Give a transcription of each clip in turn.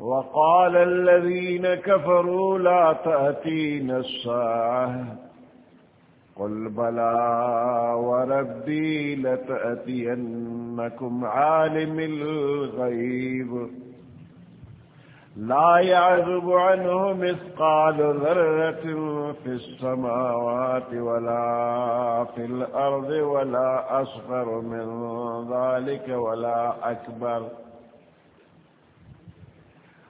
وقال الذين كفروا لا تأتين الساعة. قل بلى وربي لتأتينكم عالم الغيب. لا يعذب عنه مثقال ذرة في السماوات ولا في الأرض ولا أصغر من ذلك ولا أكبر. ولا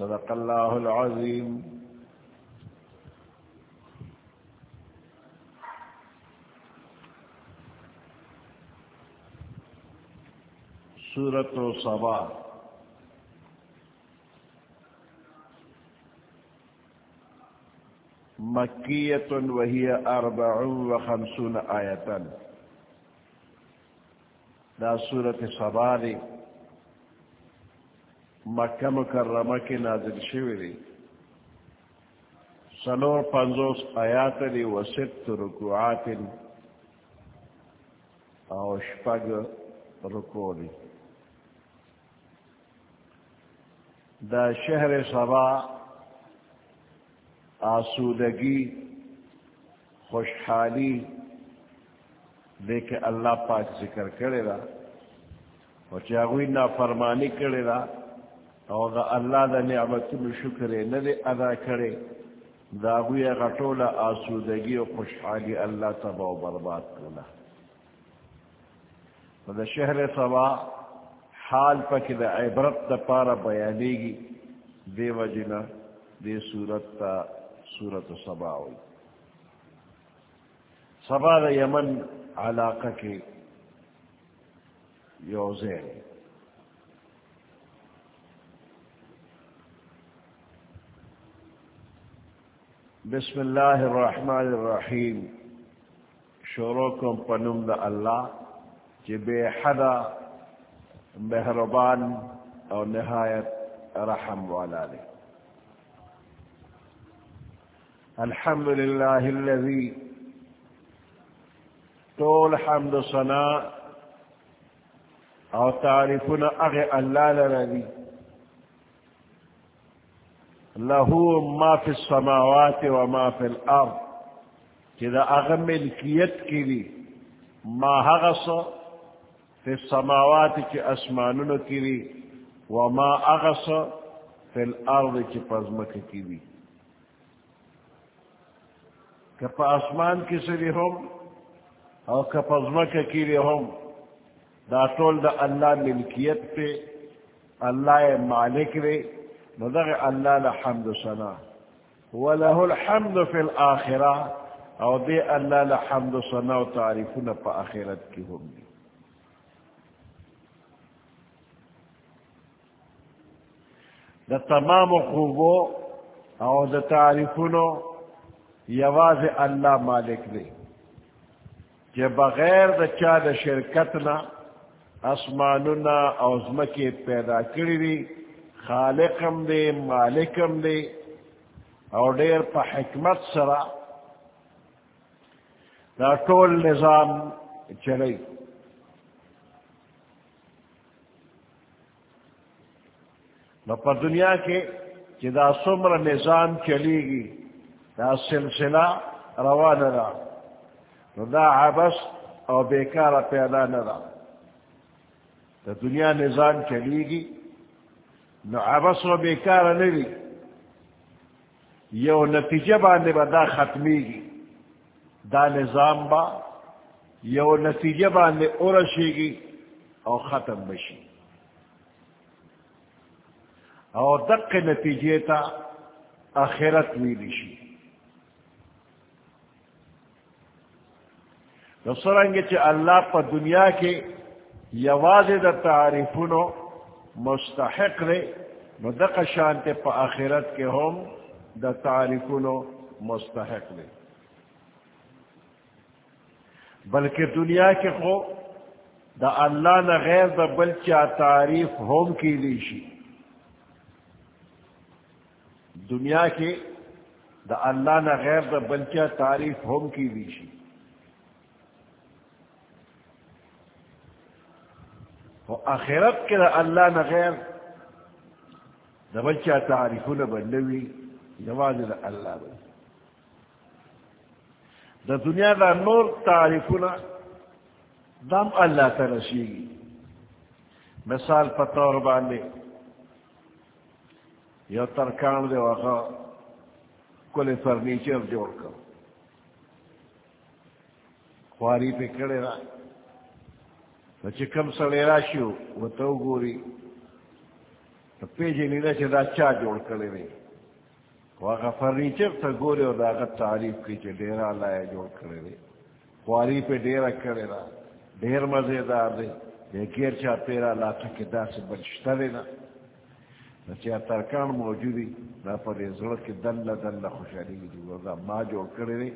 صدق الله العظيم. سورة صبا مكية وهي أربع وخمسون آية لا سورة صبا دي مکہ مکرمہ کی نازل شوری سنور پنزوس آیات لی و ست رکوعات او شپگ رکولی دا شہر سبا آسودگی، خوشحالی دیکھ اللہ پاک ذکر کرے گا، اور چاہوئی نا فرمانی کرے گا او دا اللہ دا نعمت شکر نہ دے ادا کرے۔ دا گویا غٹولا آسودگی و خوشحالی اللہ تبا و برباد کرنا دا شہر سبا حال پک دا عبرت دا پارا بیانی گی دے وجنا دے صورت تا صورت سبا ہوئی۔ سبا دا یمن علاقہ کے یوزین۔ بسم اللہ الرحمن الرحیم. شروع کم پنم دا اللہ جی بے حدا مہربان اور نہایت رحم والا دے. الحمد للہ الذي طول حمد صنا او تعرفنا اغی اللہ لردی له ما في السماوات وما في الارض. كذا اغم ملكيت كذي ما هغص في السماوات كي اسمانون كذي وما اغص في الارض کی كي پزمك كذي كفا اسمان كسري هم او كپزمك كذي هم، دا طول دا الله ملكيت پہ اللہ مالک رے ندغ اللہ لحمد سنا وله الحمد في الآخرة او دے اللہ لحمد سنا و تعریفنا پا آخرت کی ہم دی. دا تمام خوبو او دا تعریفنا یواز اللہ مالک دے کہ بغیر دا چا دا شرکتنا اسماننا اوزمکی پیدا کری دی خالقم دے، مالکم دے، اور دیر پا حکمت سرا، دا طول نظام چلی۔ نو پا دنیا کے جدا سمر نظام چلی گی، دا سلسلہ روان را نو دا عبس او بیکار پیدا نرا دا دنیا نظام چلی گی۔ نو عبس و بیکار نری یو نتیجہ باندے با دا ختمی گی دا نظام با یو نتیجہ باندے ارشی گی او ختم بشی او دق نتیجے تا آخرت ویلی شی تو سرنگ اللہ پا دنیا کے یواز دا تعریفونو مستحق رے نو دق شانتے پا آخرت کے ہم دا تعریفونو مستحق رے بلکہ دنیا کے خو دا اللہ نہ غیر دا بلچہ تعریف ہوم کی لیشی۔ دنیا کے دا اللہ نہ غیر دا بلچہ تعریف ہوم کی لیشی۔ آخرت کے دا اللہ نہ غیر دا بلچہ تعریف نہ بنوی جواز دا اللہ بن دا دنیا دا نور تعریف دم اللہ ترسی گی مثال پتور باندھے یو ترکان دے وقا کل فرنیچر جوڑ کر خواری پہ کڑے رہا چکم سڑے راشیو وہ تو گوری تو پیجے نہیں دا چا چا جوڑ کرے رہے وہاں فرنیچر تا گورے اور داغا تعریف کی چے ڈیرا لائے جوڑ کرے رہے خواری پہ ڈیرا کرے رہا ڈیر مزے دار دے یہ گیر چا پیرا لا تھکے دا سے بچتا لینا چا ترکان موجود موجودی دا پر ازڑ کے دل دل خوشحالی دی دا ما جوڑ کرے رہے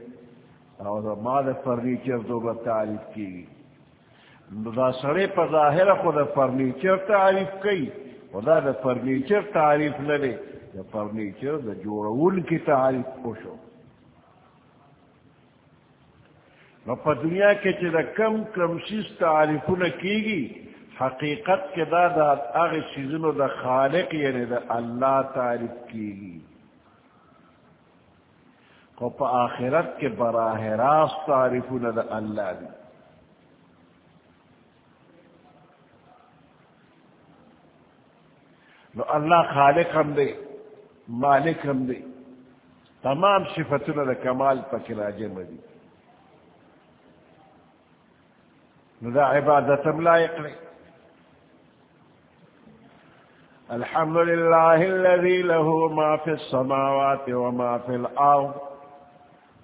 اور دا ما دا فرنیچر دو تعریف کی دا سڑے پا ظاہر خود فرنیچر تعریف کئی خدا دا فرنیچر تعریف لے دا فرنیچر دا جوڑون کی تعریف پوشو نو پا دنیا کے چی دا کم کم سیز تعریفون کی گی حقیقت کے دا دا اغی سیزنو دا خالق یعنی دا اللہ تعریف کی گی کو پا آخرت کے براہ راست تعریفون دا اللہ دی نو اللہ خالق ہم دے، مالک ہم دے۔ تمام صفتوں دا کمال پکر جمع دی نو دا عبادت ہم لائق لے الحمد لله الذي له ما في السماوات وما في الأرض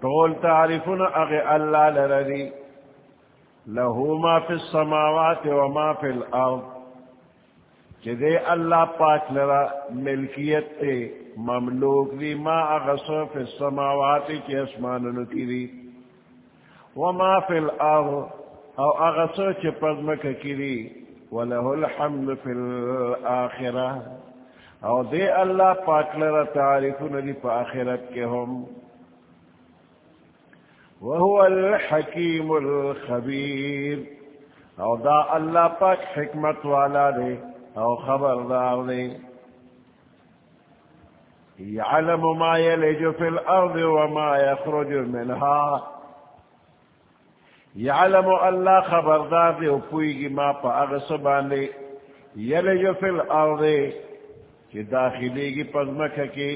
تقول تعرفون أغي الله لردي له ما في السماوات وما في الأرض دے اللہ پاک لرا ملکیت تے مملوک دی ما اغسو فی السماوات کی اسمان کی دی. وما فی الارض او اغسو چی پزمک کی دی. ولہ الحمد فی الاخرہ او دے اللہ پاک لرا تعریف ندی پا آخرت کے ہم. وهو الحکیم الخبیر. او دا اللہ پاک حکمت والا دے. او خبردار دے يعلم ما يلج في الأرض وما يخرج منها يعلم الله خبردار دے وپوئگی ما پا اغسبان دے يلج في الأرض کہ داخلی گی پزمکہ کی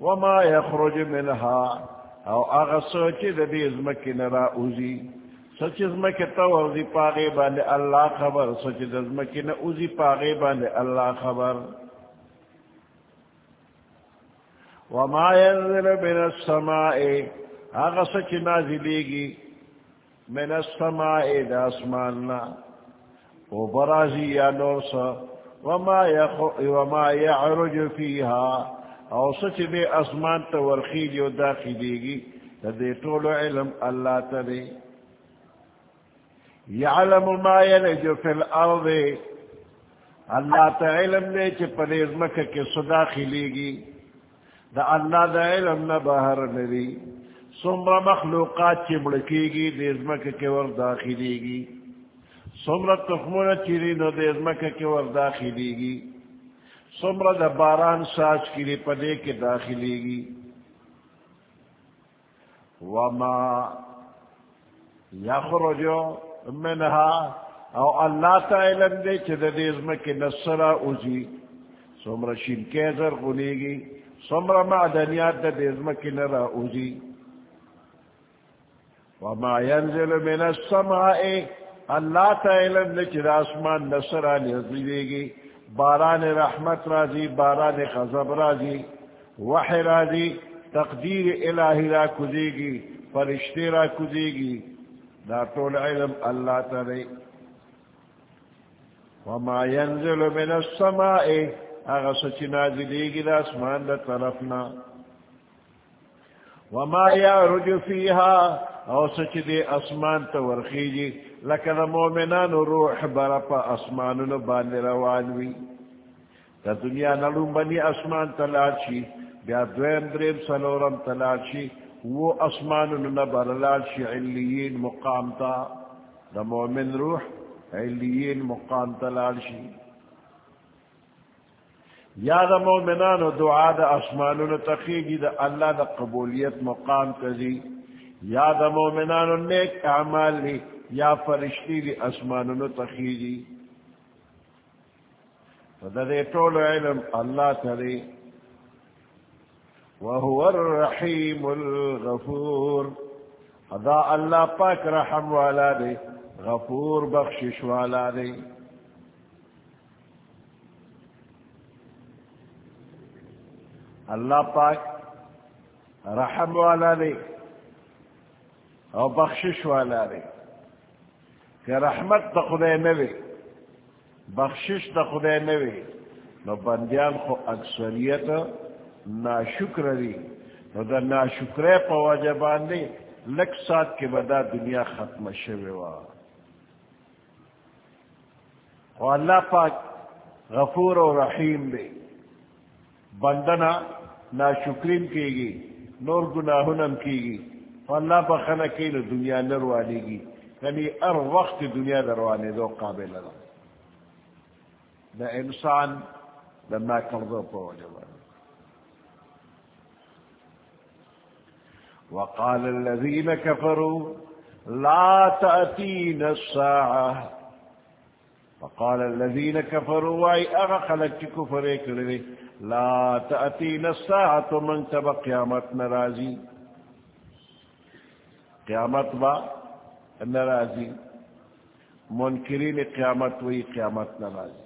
وما يخرج منها او اغسو چی دے ازمکی نرا اوزی۔ سچ ازمکی تورزی پاغی باندے اللہ خبر سچ ازمکی نا اوزی پاغی باندے اللہ خبر۔ وما ينزل من السماء آغا سچ نازلیگی من السماء دا اسماننا و برازی یا نورسا وما, وما يعرج فيها او سچ دے اسمان تا ورخیلی و داخلیگی دے طول علم اللہ تا دے۔ یعلم ما یلج فی الارض اللہ تا علم دے چی پدیز مکہ کے صدا خلیگی دا اللہ دا علم نبہر نبی سمر مخلوقات چی مڑکی گی دیز مکہ کے ور داخلی گی. سمر تخمون چیری نو دیز مکہ کے ور داخلی گی. سمر دا باران ساچ کلی پدے کے داخلی گی. وما یخرجو منها او اللہ تا علم دے چھ دا دیزم کی نصرا اوزی. سمر شین کیزر غنیگی سمر معدنیات دا دیزم کی نرا اوزی. وما ينزل من السماء، اللہ تا علم دے چھ دا اسمان نصرا نزیدگی باران رحمت رازی، باران خزب رازی. وحی رازی، تقدیر الہی را کدیگی فرشتی را کدیگی دا طول علم اللہ تعالی وما ينزل من السماء. اغا سچ نازلی دا اسمان دا طرفنا وما يعرج فيها. او سچ دے اسمان تا ورخیجی لکن مومنان روح برپا اسمان نبان روانوی دا دنیا نلوم بنی اسمان تلاشی بیا دویم دریم سلورم تلاشی وہ اسمان نبر علیین مقام تا دا مومن روح علیین مقام تلاشی یا دا مومنان و دعا دا اسمان تخیجی دا اللہ دا قبولیت مقام تزی یا دا مومنان و نیک اعمال لی یا فرشتی دی اسمان تخیجی فدا دے طول علم اللہ تلی وهو الرحيم الغفور. ادا اللہ پاک رحم والا دے غفور بخشش والا دے اللہ پاک رحم والا دے اور بخشش والا دے کہ رحمت تو خدے نوے بخشش تو خدے نوے نو بندیان خو اکثریت نا شکر دی. نو دا نا شکر پا وجبان دی لک سات کے بدا دنیا ختم شوی وا. و اللہ پاک غفور و رحیم دے. بندنا نا شکرین کی گی نور گناہنم کی گی اللہ بخنا کی نو دنیا نروانے گی یعنی ار وقت دنیا دروانے دو قابل دا دا انسان دا نا کردو پا وجبان وقال الذين كفروا لا تأتين الساعة. وقال الذين كفروا واي أغخلت كفر كره لا تأتين الساعة من تبا قيامت نرازي قيامت با نرازي منكرين قيامت وي قيامت نرازي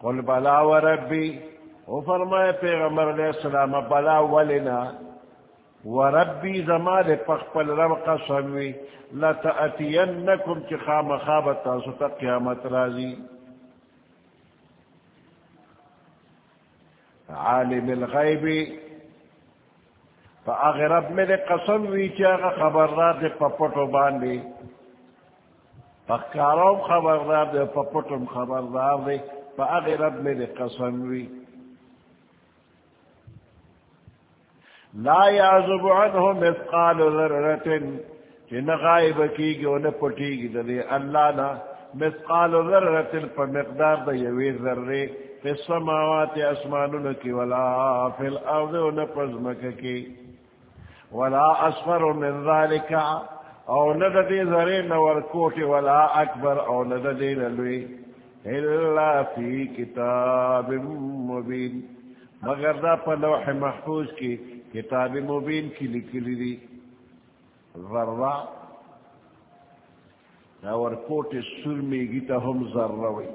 قل بلا وربي او فرمائے پیغمبر علیہ السلام، بلا ولنا، وربی زمان پخپل رب قسموی لتأتینکم چی خام خوابتا ستا قیامت رازی عالم الغیبی فا اغرب میں قسم وی چاگا خبردار دے پپٹو باندے فکاروم خبردار دے پپٹم خبردار دے فا اغرب میں قسم وی. لا يعزب عنه مثقال ذرة کہ غائب کی گی و پٹی گی دے اللہ نا مثقال ذرة پا مقدار دا یوی ذرے، فی السماوات اسمانون کی، ولا فی الارض و نپزمک کی، ولا اصفر من ذالک، او نددی ذرے نور کوٹ ولا اکبر، او نددی نلوی الا فی کتاب مبین۔ مگر دا پا لوح محفوظ کی کتاب مبین کی لکھی دی. ذرہ. دا ورکوٹ سر میگی تا ہم ذرہ وی.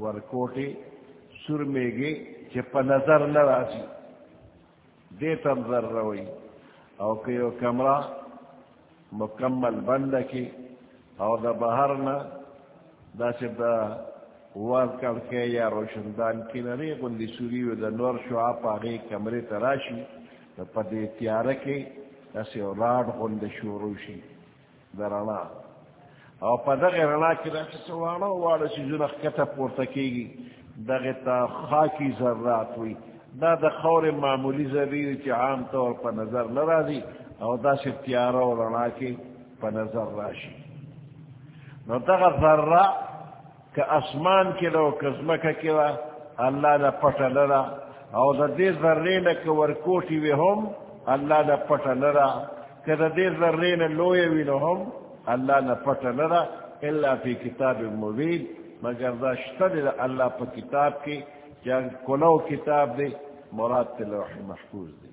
ورکوٹ سر میگی چپا نظر نرازی. دیتا ذرہ وی. او کیو کمرہ مکمل بند کی. او دا بہرنا دا سے دا وار کر کے یا روشندان کی نری گندی سوری و دا نور شعاپ آگئی کمرے تراشی. پدے تیار کے دسی راڈ غند شوروشی درنا او پا دغی رنا کی دا سوانا والا سیزون اخکتا پورتا کی کیگی دغی تا خاکی ذرات ہوئی دا دا خور معمولی ذریعی چی عام طور پا نظر لرا دی او دا سی تیارا و رنا کی پا نظر راشی نو دغی ذرہ کہ اسمان کی لو کزمکا کی لو اللہ دا پتا لرا او دا دی ذرین که ورکوٹی وی هم اللہ دا پتا لرا کہ دا دی ذرین لوی وی لو هم اللہ نہ پٹ لرا اللہ فی کتاب مبین. مگر دا شتد دا اللہ پا کتاب کی جان کلو کتاب دے مراد تلوح محفوظ دے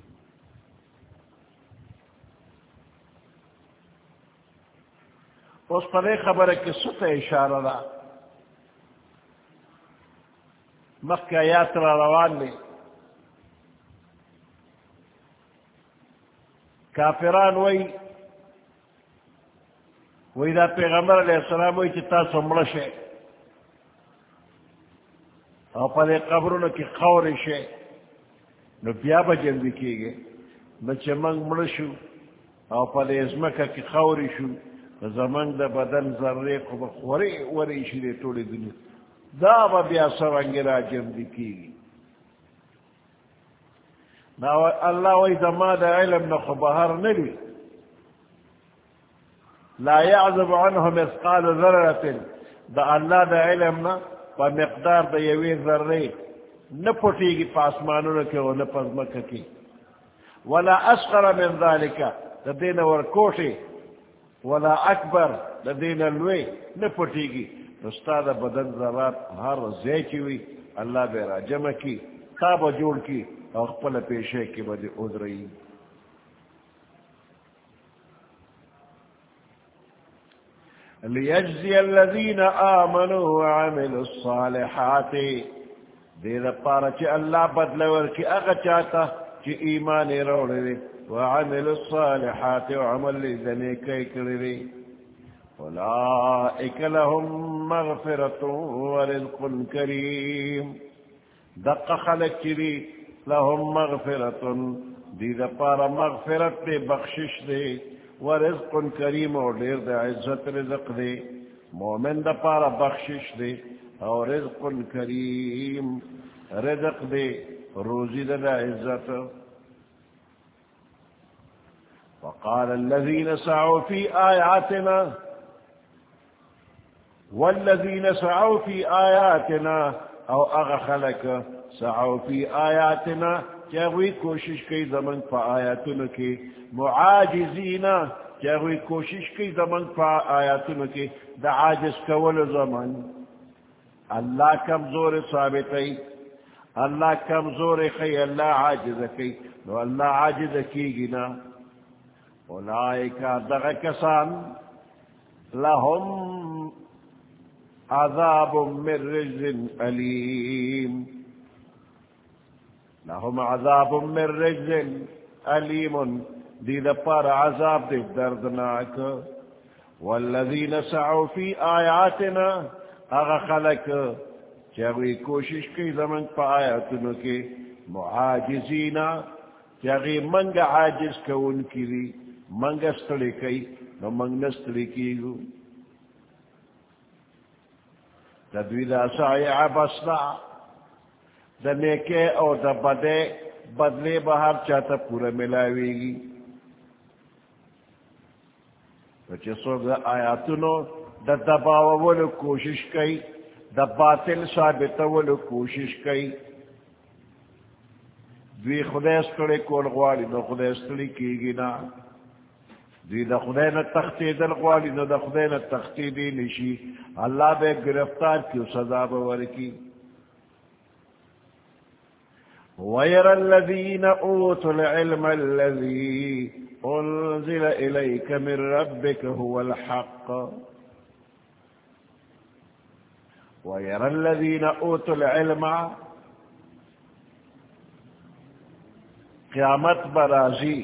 اس پر ایک خبر ہے کہ ستا اشارہ دا مکہ یاترا روان لے کافران وئی وہی دا پیغمبر علیہ السلام وہی چتا سمڑ شے او پدے قبرونو کی خور شے نو بیا با جلدی کی گئے نو چمنگ مڑشو او پدے ازمکا کی خور شو زمنگ دا بدن ذرے کو بخوری وری شدے توڑی دنیا. دا با بیا سرنگی را جلدی کی گئی نا اللہ وی دا ما دا علم نخو، بہر نبی. لا يعذب عنه مثقال ذرة دا اللہ دا علمنا پا مقدار دا یوی ذرے. نپوٹی گی پاسمانو نکے و نپزمکا کی ولا اسقر من ذالکا دا دین ورکوٹی ولا اکبر. دا دین الوی نپوٹی گی نستا دا بدن ذرات ہر زیچی وی. اللہ بے را جمع کی خواب جوڑ کی. اور پل پیشے کی بدی ادرئی ليجزي الذين آمنوا وعملوا الصالحات۔ دے دا پارا چی اللہ بدلور کی اغا چاہتا چی ایمان روڑے دے۔ وعملوا الصالحات وعمل لذنے کئی کرے دے۔ اولائک لهم مغفرت ورزق کریم۔ دق خلق چی دی لهم مغفرت. دی دا پارا مغفرت دے بخشش دے ورزق کریم اور دیر دے عزت رزق دے. مومن دا پارا بخشش دے اور رزق کریم رزق دے روزی دا, دا عزت. وقال الذين سعوا في آياتنا والذين سعوا في آياتنا او اغخلك سعوا في آياتنا چاہوی کوشش کی زمن پا آیاتن کی؟ معاجزینا چاہوی کوشش کی زمن پا آیاتن کی؟ دا عاجز کول زمن۔ اللہ کمزور ثابت ہے۔ اللہ کمزور خی، اللہ عاجز کی نو اللہ عاجز کی گنا اولائکا دغ کسان لهم عذاب من رجز علیم۔ لهم عذاب من رجل عليم دي دپار عذاب دي دردناك. والذين سعوا في آياتنا، اغا خلق چاگوی کوشش کی زمن پا آیاتنو کے معاجزینا چاگوی منگ عاجز کون کی دی. منگ استلی کئی نو منگ نستلی کیگو تدوید اسائی عبسنا. دا نیکے او دا بدے، بدلے بہر چاہتا پورا ملاوے گی بچے سو دا آیاتنو دا دباو کوشش کئی، دا باطل ثابت کوشش کئی۔ دوی خدای استڑے کول غوالی، نو خدای استڑی کی گی نا۔ دوی دا خدای نا تختی دل غوالی، نو دا خدای نا تختی دی نشی۔ اللہ بے گرفتار کیو سزا بورکی ويرى الذين أوتوا العلم الذي أنزل إليك من ربك هو الحق ويرى الذين أوتوا العلم قیامت برازی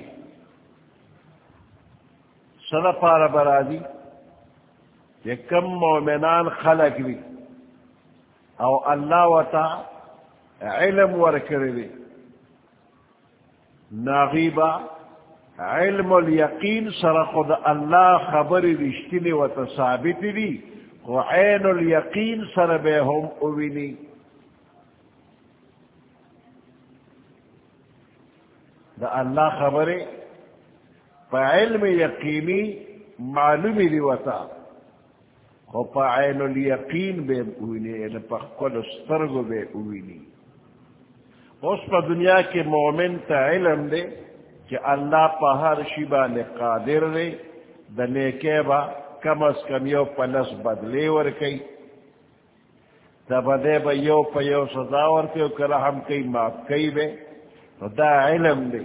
سر پار برازی یہ کم مومنان خلق بھی، او اللہ وتا علم ور کرے ناغیبا، علم الیقین سر خود اللہ خبر رشتنی و ثابت دی خو عین الیقین سر بے ہم اوینی دا اللہ خبر پا علم یقینی معلومی دی وتا خو پا عین الیقین بے اوینی یعنی پا خود استرگو بے اوینی اس پا دنیا کے مومن تا علم دے کہ اللہ پا ہر شیبا نے قادر دے دنے کے با کم از کم یو پلس بدلے ورکی تب دے با یو پا یو سزا ورکی و کرحم کئی معاف کئی بے۔ تو دا علم دے۔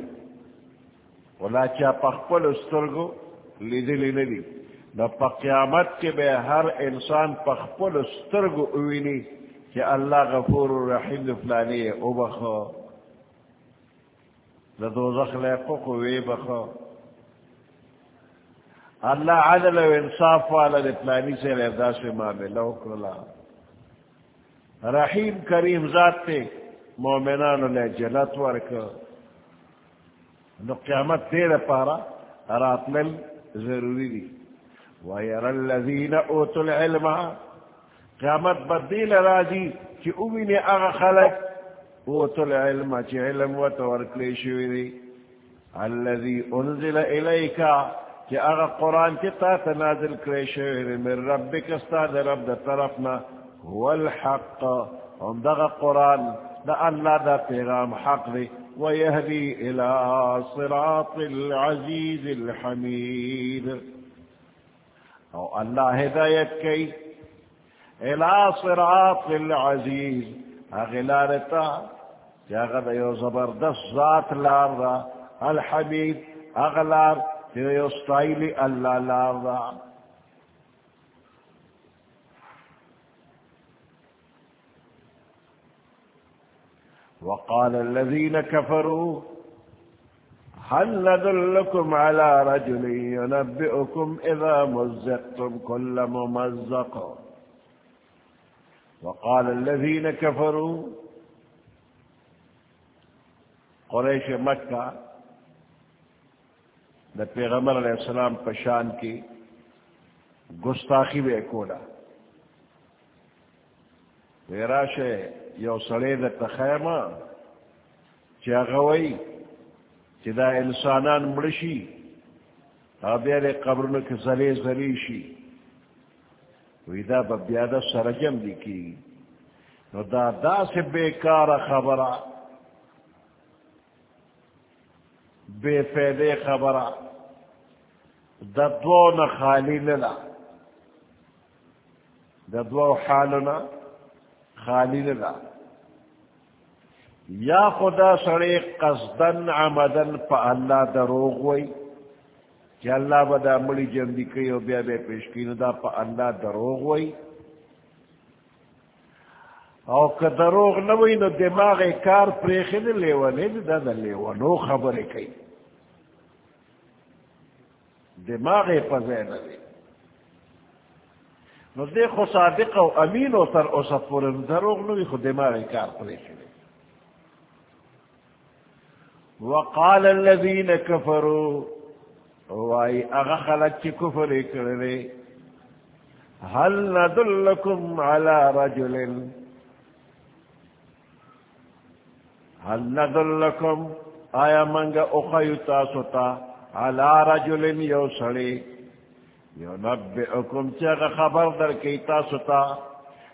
ولا چا پخپل استرگو لیدی لی ندی۔ دا پا قیامت کے بے ہر انسان پخپل استرگو اوینی۔ کہ اللہ غفور رحیم فلانی او بخو دا دوزخ لے پکو وی بخو۔ اللہ عدل و انصاف والا دے پلانی سے لے دا سے معاملہ کرلا رحیم کریم ذات تے مومنان لے جنت ورک۔ نو قیامت تیرے پارا راتلل ضروری دی۔ وَيَرَ الَّذِينَ أُوتُوا الْعِلْمَ قیامت بدیل راجی چی اوینی اغا خلق اوتو العلم چی علم و تورکلی شوی دی. الذي انزل الیکا چی اغا قرآن کی تا تنازل کلی شوی دی، من ربک استاد رب دا طرفنا هو الحق. هم دا قرآن دا اللہ دا پیغام حق دی ويهدي إلى صراط العزيز الحميد أو الله هدايت كي إلى صراط العزيز. أغلالتا جاغد يو زبردست ذات لار لارا الحميد أغلال يستايل الله لارا وقال الذين كفروا، هل ندلكم على رجل ينبئكم إذا مزقتم كل ممزق؟ وقال الذين كفروا، قریش مکہ دا پیغمبر علیہ السلام پشان کی گستاخی بے کولا ویراش یو سڑے دا تخیمہ چا غوئی چی دا انسانان مڑشی آبیر قبرن کے زلی زلی شی وی دا سرجم دی کی نو دا دا سے بیکار خبرہ بے فیدے خبرہ دا دو نخالی للا دا دو حالنا خالی للا یا خدا سڑے قصدن عمدن پا اللہ دروغ وئی کہ اللہ بدا مڑی جمدی کئی و بیا بے پیشکین دا پا اللہ دروغ وئی او که دروغ نوی نو دماغ کار پریخی دی لیوانی دی دا دا لیوانو خبر کئی۔ دماغ پزین دی نو دے خو صادق و امین و تر او سفور دروغ نوی خو دماغ کار پریخی دی وقال الذين كفروا واي اغخلت كفر كرلي هل ندلكم على رجل؟ هل ندلكم آیا منگا اخیو تاسوتا على رجل یو سڑی؟ يوصلي ينبئكم چاگ خبر در کی تاسوتا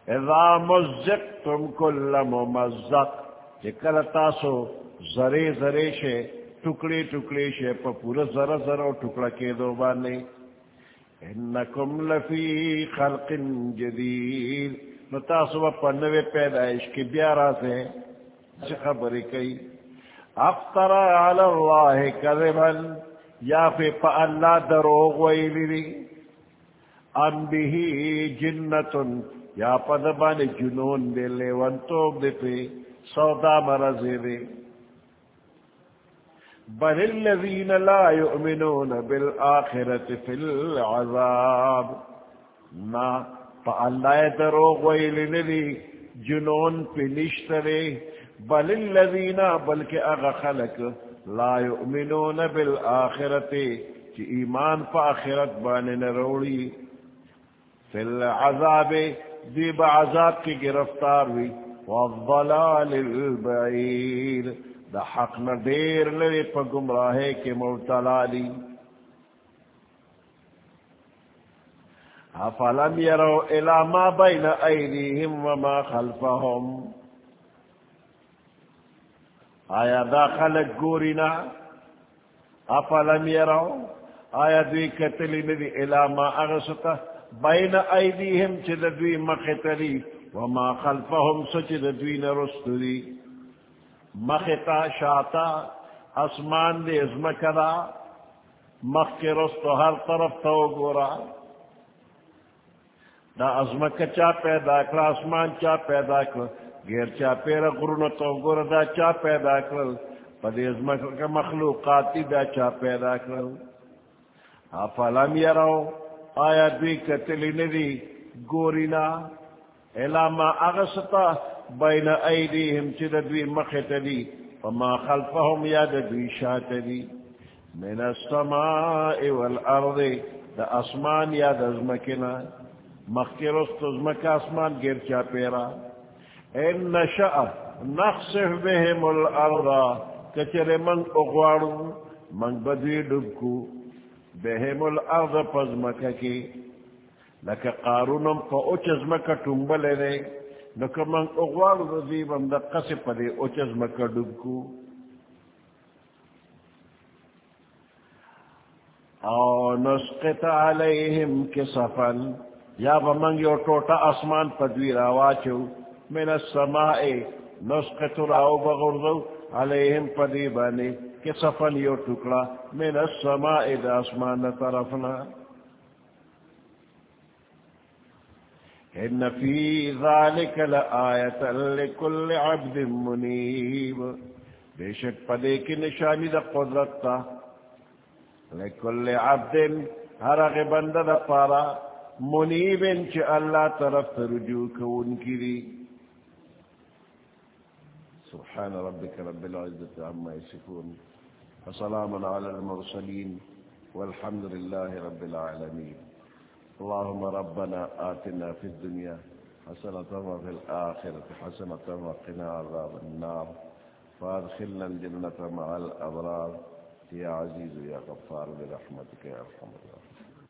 اذا مزقتم كل ممزق چکل تاسو زرے زرے شے ٹکڑے ٹکڑے شے پا پورا ذرا ذرا ٹکڑا کے دو بانے۔ انکم لفی خلق جدید۔ نتاسو پا نوے پیدائش کی بیارا سے اچھا خبری کئی۔ افترا علی اللہ کذبن یا فی پا اللہ دروغ ویلی ام بھی جنتن، یا پا دبان جنون دے لے ونتوب دے پہ سودا مرضی دے بل الذين لا يؤمنون بالآخرة في العذاب. ما فالله دروغ ويل ندي جنون في نشتري بل الذين بلك اغا خلق، لا يؤمنون بالآخرت، چی ایمان پا آخرت بانی نروڑی. فی العذاب، دی با عذاب کی گرفتار وی. والضلال البعیر. دا حق ندیر لری پا گمراہے کے مبتلالی افلم يروا الى ما بين ايديهم وما خلفهم آیا دا خلق گورینا افلم يروا آیا دوی کتلی ندی الى ما اغسطا؟ بین ایدیهم چی دوی مخطلی وما خلفهم سچ دوی نرستلی مخطا شاتا، اسمان دی ازمکدا مخ کے رستو ہر طرف تو گورا۔ دا ازمک چا پیدا کر آسمان چا پیدا کر، گیر چا پیر غرون تو گر دا چا پیدا کر۔ پدی ازمک کا مخلوقاتی دا چا پیدا کر۔ افلم یرو آیا دوی کتلی ندی؟ گورینا الاما اغسطا بین ایدیهم چی دا دوی مخیتلی وما خلفهم یا دا دوی شاتلی من السماء والارض، دا اسمان یا دا ازمکنا مخکرست ازمک آسمان گر چا پیرا. ان نشأ نخصف بهم الارض، کچر من اغوارو، من بدوی ڈبکو. بهم الارض پزمکا کی. لکا قارونم پا اوچ ازمکا ٹنبلے دے. لکا من اغوارو رضیبم دا قصف دے اوچ ازمکا ڈبکو. او نسقط علیہم کسفن. یا بمنگ یو ٹوٹا اسمان پدوی راواچو. من السماء نسقط راو بغرزو. علیہم پدی بانی کسفن یو ٹکڑا. من السماء دا اسمان طرفنا. ان فی ذالک لآیتا لکل عبد منیب بے شک پدے کی نشانی دا قدرت تا۔ لکل عبد ہر اغی بند دا پارا منیبن چ اللہ طرف رجوع کون کی سبحان ربك رب العزة عما يصفون وسلام على المرسلين والحمد لله رب العالمين اللهم ربنا آتنا في الدنيا حسنة وفي الآخرة حسنة وقنا عذاب النار فادخلنا الجنة مع الأبرار يا عزيز يا غفار برحمتك يا رحمة الله